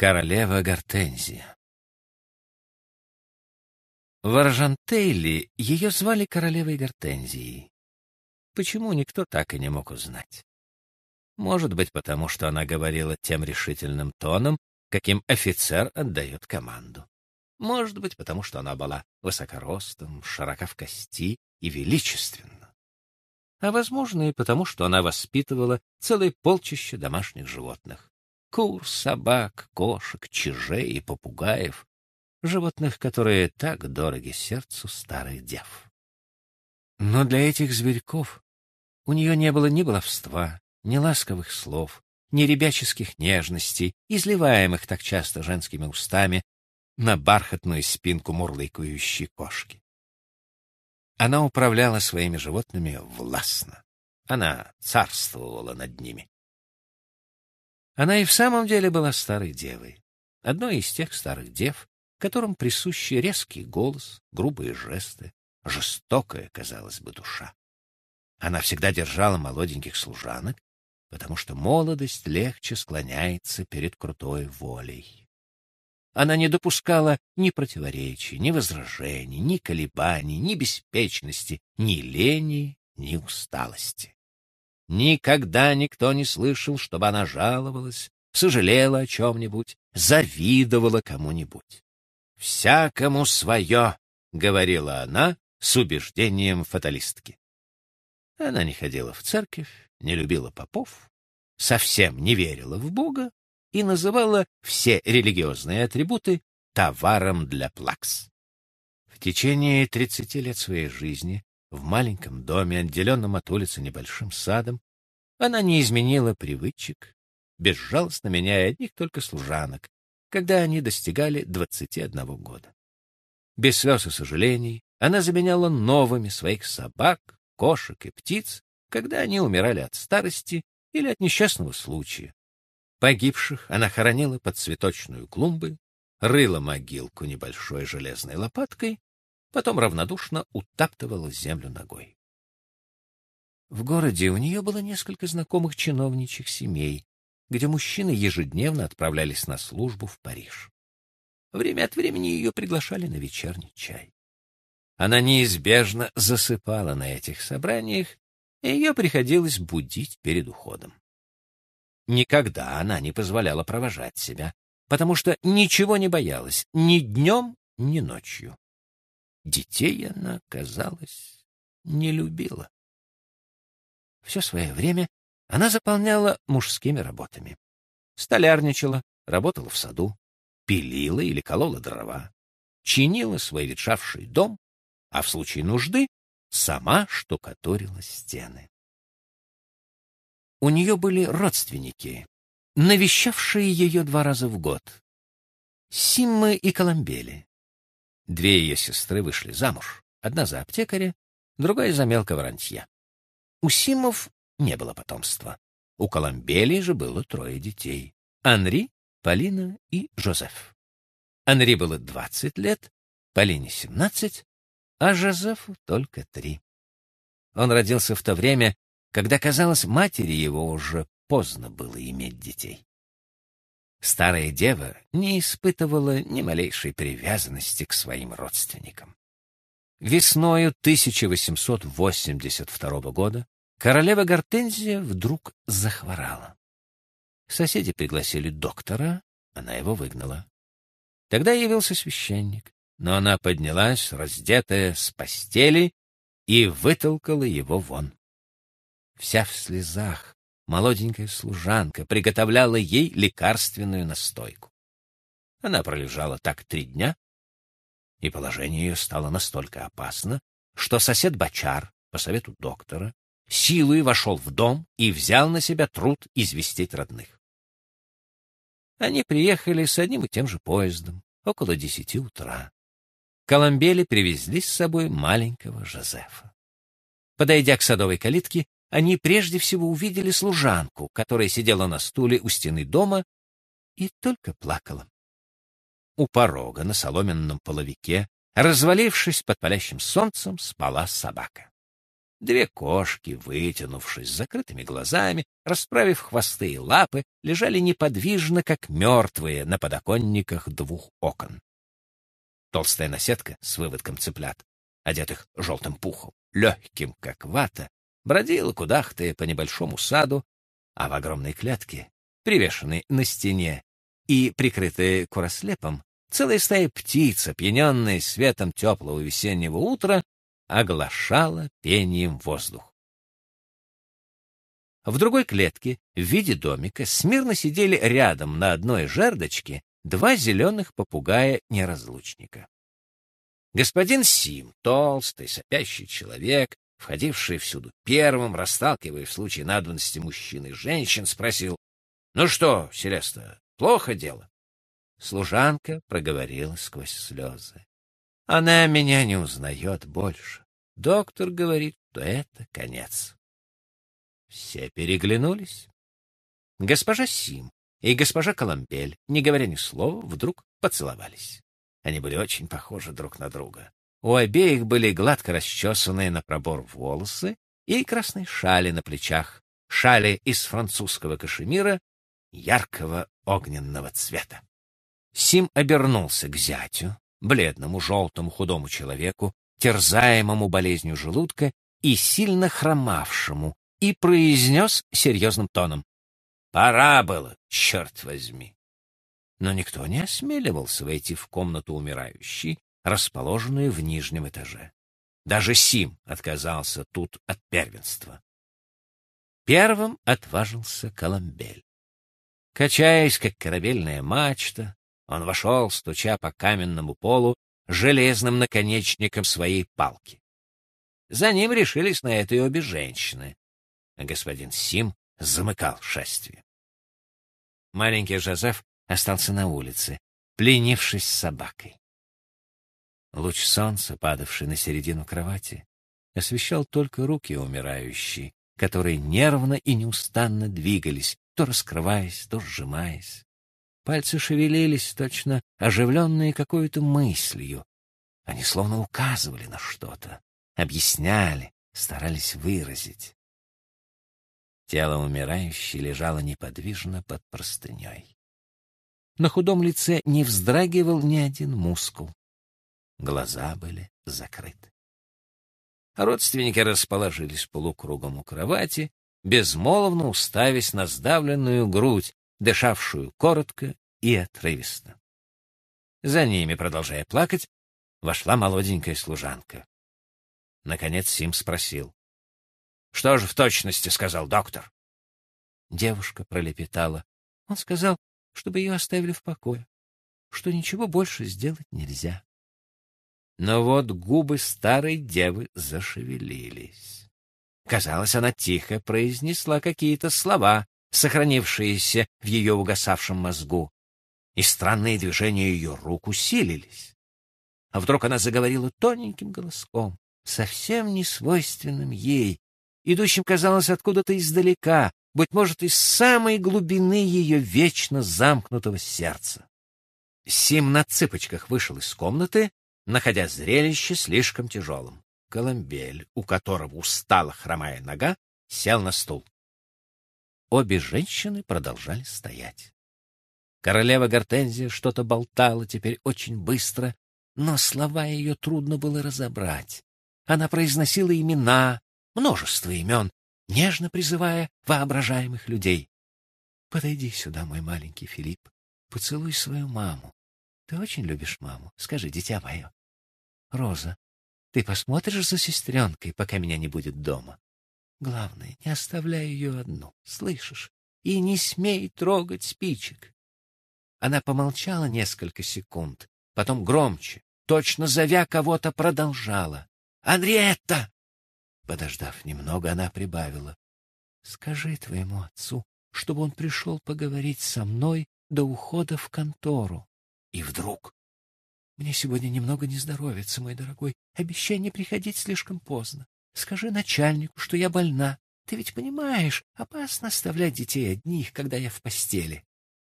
Королева Гортензия В Аржантейле ее звали королевой Гортензией. Почему, никто так и не мог узнать. Может быть, потому что она говорила тем решительным тоном, каким офицер отдает команду. Может быть, потому что она была высокоростом, широка в кости и величественна. А возможно и потому, что она воспитывала целое полчище домашних животных кур, собак, кошек, чижей и попугаев, животных, которые так дороги сердцу старых дев. Но для этих зверьков у нее не было ни баловства, ни ласковых слов, ни ребяческих нежностей, изливаемых так часто женскими устами на бархатную спинку мурлыкающей кошки. Она управляла своими животными властно. Она царствовала над ними. Она и в самом деле была старой девой, одной из тех старых дев, которым присущи резкий голос, грубые жесты, жестокая, казалось бы, душа. Она всегда держала молоденьких служанок, потому что молодость легче склоняется перед крутой волей. Она не допускала ни противоречий, ни возражений, ни колебаний, ни беспечности, ни лени, ни усталости. Никогда никто не слышал, чтобы она жаловалась, сожалела о чем-нибудь, завидовала кому-нибудь. «Всякому свое», — говорила она с убеждением фаталистки. Она не ходила в церковь, не любила попов, совсем не верила в Бога и называла все религиозные атрибуты товаром для плакс. В течение тридцати лет своей жизни в маленьком доме, отделенном от улицы небольшим садом, она не изменила привычек, безжалостно меняя одних только служанок, когда они достигали двадцати одного года. Без слез и сожалений она заменяла новыми своих собак, кошек и птиц, когда они умирали от старости или от несчастного случая. Погибших она хоронила под цветочную клумбой, рыла могилку небольшой железной лопаткой потом равнодушно утаптывала землю ногой. В городе у нее было несколько знакомых чиновничьих семей, где мужчины ежедневно отправлялись на службу в Париж. Время от времени ее приглашали на вечерний чай. Она неизбежно засыпала на этих собраниях, и ее приходилось будить перед уходом. Никогда она не позволяла провожать себя, потому что ничего не боялась ни днем, ни ночью. Детей она, казалось, не любила. Все свое время она заполняла мужскими работами. Столярничала, работала в саду, пилила или колола дрова, чинила свой ветшавший дом, а в случае нужды сама штукатурила стены. У нее были родственники, навещавшие ее два раза в год. Симмы и Коломбели. Две ее сестры вышли замуж, одна за аптекаря, другая за мелкого рантья. У Симов не было потомства. У Коломбели же было трое детей — Анри, Полина и Жозеф. Анри было двадцать лет, Полине — семнадцать, а Жозефу только три. Он родился в то время, когда, казалось, матери его уже поздно было иметь детей. Старая дева не испытывала ни малейшей привязанности к своим родственникам. Весною 1882 года королева Гортензия вдруг захворала. Соседи пригласили доктора, она его выгнала. Тогда явился священник, но она поднялась, раздетая с постели, и вытолкала его вон. Вся в слезах, молоденькая служанка приготовляла ей лекарственную настойку. Она пролежала так три дня, и положение ее стало настолько опасно, что сосед Бачар, по совету доктора, силой вошел в дом и взял на себя труд известить родных. Они приехали с одним и тем же поездом, около десяти утра. Коломбели привезли с собой маленького Жозефа. Подойдя к садовой калитке, они прежде всего увидели служанку, которая сидела на стуле у стены дома и только плакала. У порога на соломенном половике, развалившись под палящим солнцем, спала собака. Две кошки, вытянувшись с закрытыми глазами, расправив хвосты и лапы, лежали неподвижно, как мертвые, на подоконниках двух окон. Толстая наседка с выводком цыплят, одетых желтым пухом, легким, как вата, бродила кудахтая по небольшому саду, а в огромной клетке, привешенной на стене и прикрытой курослепом, целая стая птиц, опьяненная светом теплого весеннего утра, оглашала пением воздух. В другой клетке, в виде домика, смирно сидели рядом на одной жердочке два зеленых попугая-неразлучника. Господин Сим, толстый, сопящий человек, входивший всюду первым, расталкивая в случае надобности мужчин и женщин, спросил, «Ну что, Селеста, плохо дело?» Служанка проговорила сквозь слезы. «Она меня не узнает больше. Доктор говорит, что это конец». Все переглянулись. Госпожа Сим и госпожа Коломбель, не говоря ни слова, вдруг поцеловались. Они были очень похожи друг на друга. У обеих были гладко расчесанные на пробор волосы и красные шали на плечах, шали из французского кашемира яркого огненного цвета. Сим обернулся к зятю, бледному, желтому, худому человеку, терзаемому болезнью желудка и сильно хромавшему, и произнес серьезным тоном. «Пора было, черт возьми!» Но никто не осмеливался войти в комнату умирающей, расположенную в нижнем этаже. Даже Сим отказался тут от первенства. Первым отважился Коломбель. Качаясь, как корабельная мачта, он вошел, стуча по каменному полу железным наконечником своей палки. За ним решились на это и обе женщины. Господин Сим замыкал шествие. Маленький Жозеф остался на улице, пленившись собакой. Луч солнца, падавший на середину кровати, освещал только руки умирающей, которые нервно и неустанно двигались, то раскрываясь, то сжимаясь. Пальцы шевелились, точно оживленные какой-то мыслью. Они словно указывали на что-то, объясняли, старались выразить. Тело умирающей лежало неподвижно под простыней. На худом лице не вздрагивал ни один мускул. Глаза были закрыты. Родственники расположились полукругом у кровати, безмолвно уставясь на сдавленную грудь, дышавшую коротко и отрывисто. За ними, продолжая плакать, вошла молоденькая служанка. Наконец Сим спросил. — Что же в точности сказал доктор? Девушка пролепетала. Он сказал, чтобы ее оставили в покое, что ничего больше сделать нельзя. Но вот губы старой девы зашевелились. Казалось, она тихо произнесла какие-то слова, сохранившиеся в ее угасавшем мозгу, и странные движения ее рук усилились. А вдруг она заговорила тоненьким голоском, совсем не свойственным ей, идущим, казалось, откуда-то издалека, быть может, из самой глубины ее вечно замкнутого сердца. Сим на цыпочках вышел из комнаты находя зрелище слишком тяжелым. Коломбель, у которого устала хромая нога, сел на стул. Обе женщины продолжали стоять. Королева Гортензия что-то болтала теперь очень быстро, но слова ее трудно было разобрать. Она произносила имена, множество имен, нежно призывая воображаемых людей. «Подойди сюда, мой маленький Филипп, поцелуй свою маму. Ты очень любишь маму, скажи, дитя мое. Роза, ты посмотришь за сестренкой, пока меня не будет дома. Главное, не оставляй ее одну, слышишь? И не смей трогать спичек. Она помолчала несколько секунд, потом громче, точно зовя кого-то, продолжала. «Анриетта!» Подождав немного, она прибавила. «Скажи твоему отцу, чтобы он пришел поговорить со мной до ухода в контору». И вдруг мне сегодня немного не здоровится, мой дорогой. Обещай не приходить слишком поздно. Скажи начальнику, что я больна. Ты ведь понимаешь, опасно оставлять детей одних, когда я в постели.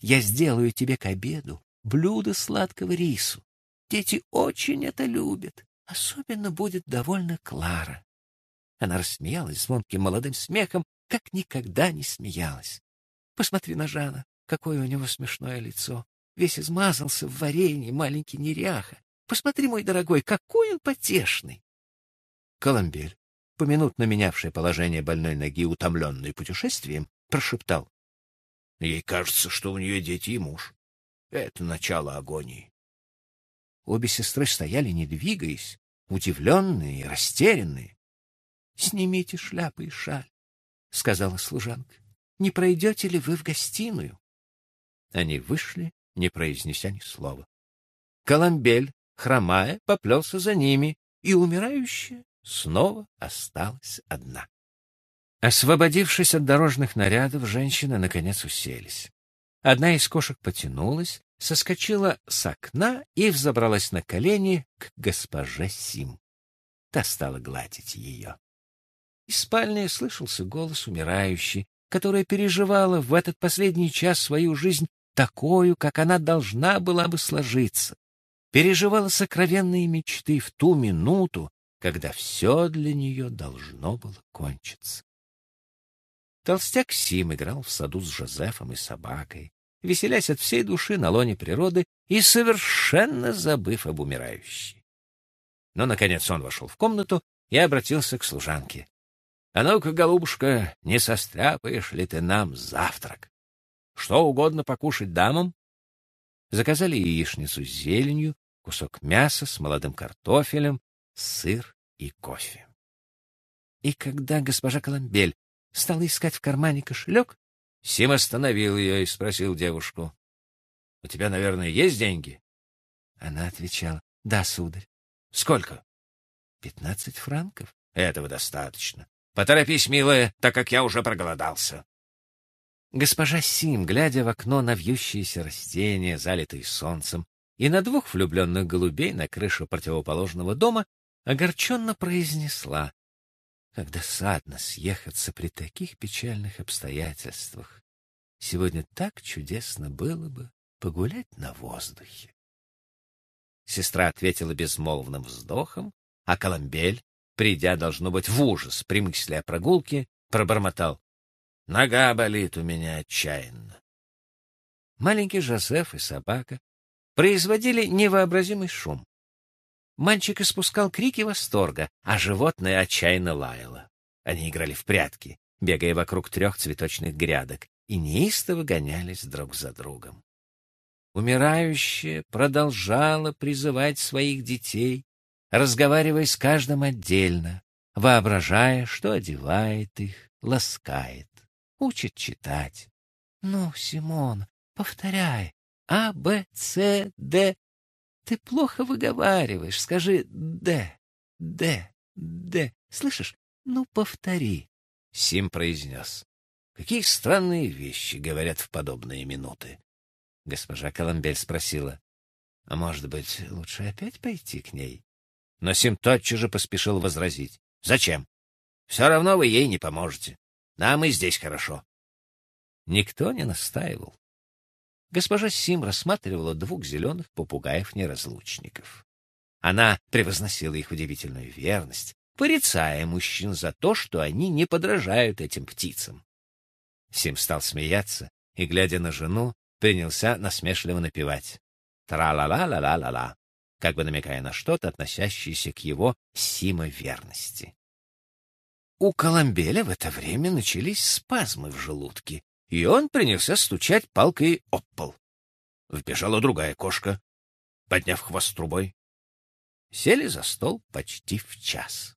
Я сделаю тебе к обеду блюдо сладкого рису. Дети очень это любят. Особенно будет довольна Клара. Она рассмеялась звонким молодым смехом, как никогда не смеялась. Посмотри на Жана, какое у него смешное лицо. Весь измазался в варенье, маленький неряха. Посмотри, мой дорогой, какой он потешный. Коломбель, поминутно менявший положение больной ноги, утомленной путешествием, прошептал. Ей кажется, что у нее дети и муж. Это начало агонии. Обе сестры стояли, не двигаясь, удивленные и растерянные. — Снимите шляпы и шаль, — сказала служанка. — Не пройдете ли вы в гостиную? Они вышли, не произнеся ни слова. Коломбель, хромая, поплелся за ними, и умирающая снова осталась одна. Освободившись от дорожных нарядов, женщины наконец уселись. Одна из кошек потянулась, соскочила с окна и взобралась на колени к госпоже Сим. Та стала гладить ее. Из спальни слышался голос умирающей, которая переживала в этот последний час свою жизнь такую, как она должна была бы сложиться. Переживала сокровенные мечты в ту минуту, когда все для нее должно было кончиться. Толстяк Сим играл в саду с Жозефом и собакой, веселясь от всей души на лоне природы и совершенно забыв об умирающей. Но, наконец, он вошел в комнату и обратился к служанке. — А ну-ка, голубушка, не состряпаешь ли ты нам завтрак? Что угодно покушать дамам? Заказали яичницу с зеленью, кусок мяса с молодым картофелем, сыр и кофе. И когда госпожа Коломбель стала искать в кармане кошелек, Сим остановил ее и спросил девушку. — У тебя, наверное, есть деньги? Она отвечала. — Да, сударь. — Сколько? — Пятнадцать франков. — Этого достаточно. Поторопись, милая, так как я уже проголодался. Госпожа Сим, глядя в окно на вьющиеся растения, залитые солнцем, и на двух влюбленных голубей на крышу противоположного дома, огорченно произнесла, «Как досадно съехаться при таких печальных обстоятельствах. Сегодня так чудесно было бы погулять на воздухе». Сестра ответила безмолвным вздохом, а Коломбель, придя, должно быть, в ужас при мысли о прогулке, пробормотал. Нога болит у меня отчаянно. Маленький Жозеф и собака производили невообразимый шум. Мальчик испускал крики восторга, а животное отчаянно лаяло. Они играли в прятки, бегая вокруг трех цветочных грядок, и неистово гонялись друг за другом. Умирающая продолжала призывать своих детей, разговаривая с каждым отдельно, воображая, что одевает их, ласкает учит читать. Ну, Симон, повторяй. А, Б, С, Д. Ты плохо выговариваешь. Скажи Д, Д, Д. Слышишь? Ну, повтори. Сим произнес. Какие странные вещи говорят в подобные минуты. Госпожа Коломбель спросила. А может быть, лучше опять пойти к ней? Но Сим тотчас же поспешил возразить. Зачем? Все равно вы ей не поможете. Нам и здесь хорошо. Никто не настаивал. Госпожа Сим рассматривала двух зеленых попугаев-неразлучников. Она превозносила их удивительную верность, порицая мужчин за то, что они не подражают этим птицам. Сим стал смеяться и, глядя на жену, принялся насмешливо напевать «Тра-ла-ла-ла-ла-ла-ла», как бы намекая на что-то, относящееся к его Сима верности. У Коломбеля в это время начались спазмы в желудке, и он принялся стучать палкой об пол. Вбежала другая кошка, подняв хвост трубой. Сели за стол почти в час.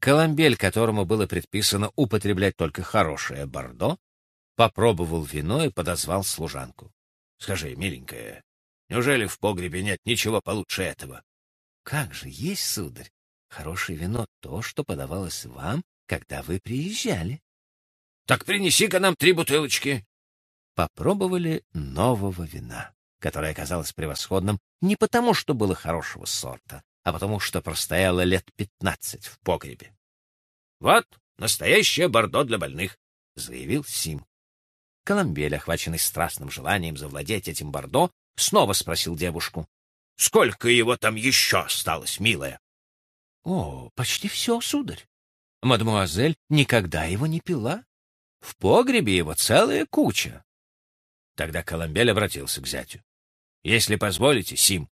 Коломбель, которому было предписано употреблять только хорошее бордо, попробовал вино и подозвал служанку. — Скажи, миленькая, неужели в погребе нет ничего получше этого? — Как же есть, сударь. Хорошее вино — то, что подавалось вам когда вы приезжали. — Так принеси-ка нам три бутылочки. Попробовали нового вина, которое оказалось превосходным не потому, что было хорошего сорта, а потому, что простояло лет пятнадцать в погребе. — Вот настоящее бордо для больных, — заявил Сим. Коломбель, охваченный страстным желанием завладеть этим бордо, снова спросил девушку. — Сколько его там еще осталось, милая? — О, почти все, сударь. Мадмуазель никогда его не пила. В погребе его целая куча. Тогда Коломбель обратился к зятю. — Если позволите, Сим,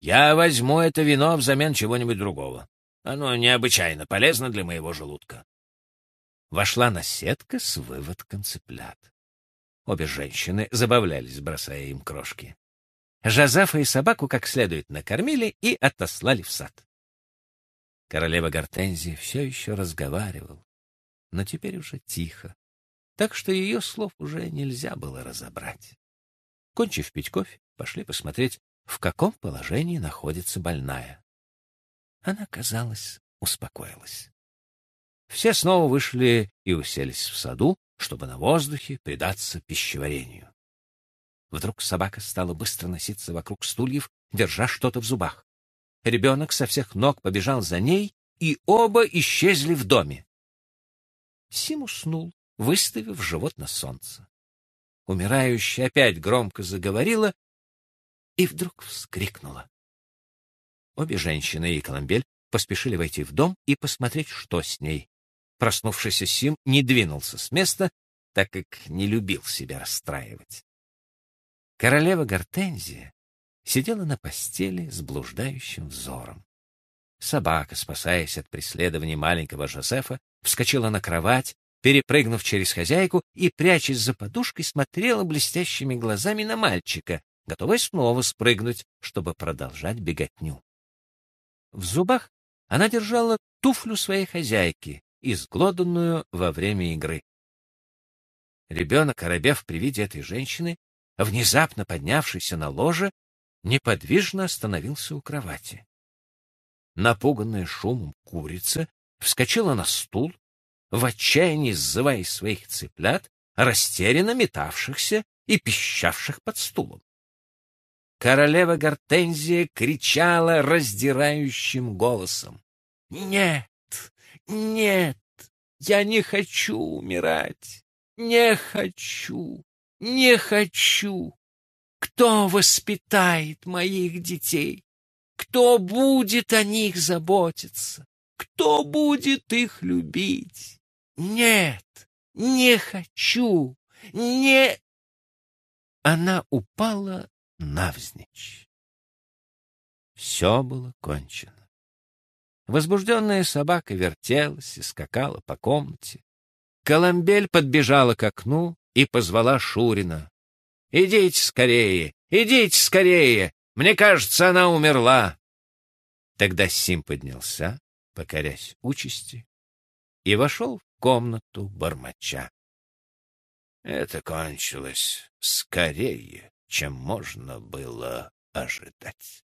я возьму это вино взамен чего-нибудь другого. Оно необычайно полезно для моего желудка. Вошла наседка с выводком цыплят. Обе женщины забавлялись, бросая им крошки. Жозефа и собаку как следует накормили и отослали в сад. Королева Гортензия все еще разговаривал, но теперь уже тихо, так что ее слов уже нельзя было разобрать. Кончив пить кофе, пошли посмотреть, в каком положении находится больная. Она, казалось, успокоилась. Все снова вышли и уселись в саду, чтобы на воздухе предаться пищеварению. Вдруг собака стала быстро носиться вокруг стульев, держа что-то в зубах. Ребенок со всех ног побежал за ней, и оба исчезли в доме. Сим уснул, выставив живот на солнце. Умирающая опять громко заговорила и вдруг вскрикнула. Обе женщины и Коломбель поспешили войти в дом и посмотреть, что с ней. Проснувшийся Сим не двинулся с места, так как не любил себя расстраивать. Королева Гортензия сидела на постели с блуждающим взором. Собака, спасаясь от преследования маленького Жозефа, вскочила на кровать, перепрыгнув через хозяйку и, прячась за подушкой, смотрела блестящими глазами на мальчика, готовая снова спрыгнуть, чтобы продолжать беготню. В зубах она держала туфлю своей хозяйки, изглоданную во время игры. Ребенок, оробев при виде этой женщины, внезапно поднявшийся на ложе, неподвижно остановился у кровати. Напуганная шумом курица вскочила на стул, в отчаянии сзывая своих цыплят, растерянно метавшихся и пищавших под стулом. Королева Гортензия кричала раздирающим голосом. «Нет, нет, я не хочу умирать, не хочу, не хочу. Кто воспитает моих детей? Кто будет о них заботиться? Кто будет их любить? Нет, не хочу, не... Она упала навзничь. Все было кончено. Возбужденная собака вертелась и скакала по комнате. Коломбель подбежала к окну и позвала Шурина. Идите скорее, идите скорее. Мне кажется, она умерла. Тогда Сим поднялся, покорясь участи, и вошел в комнату бормоча. Это кончилось скорее, чем можно было ожидать.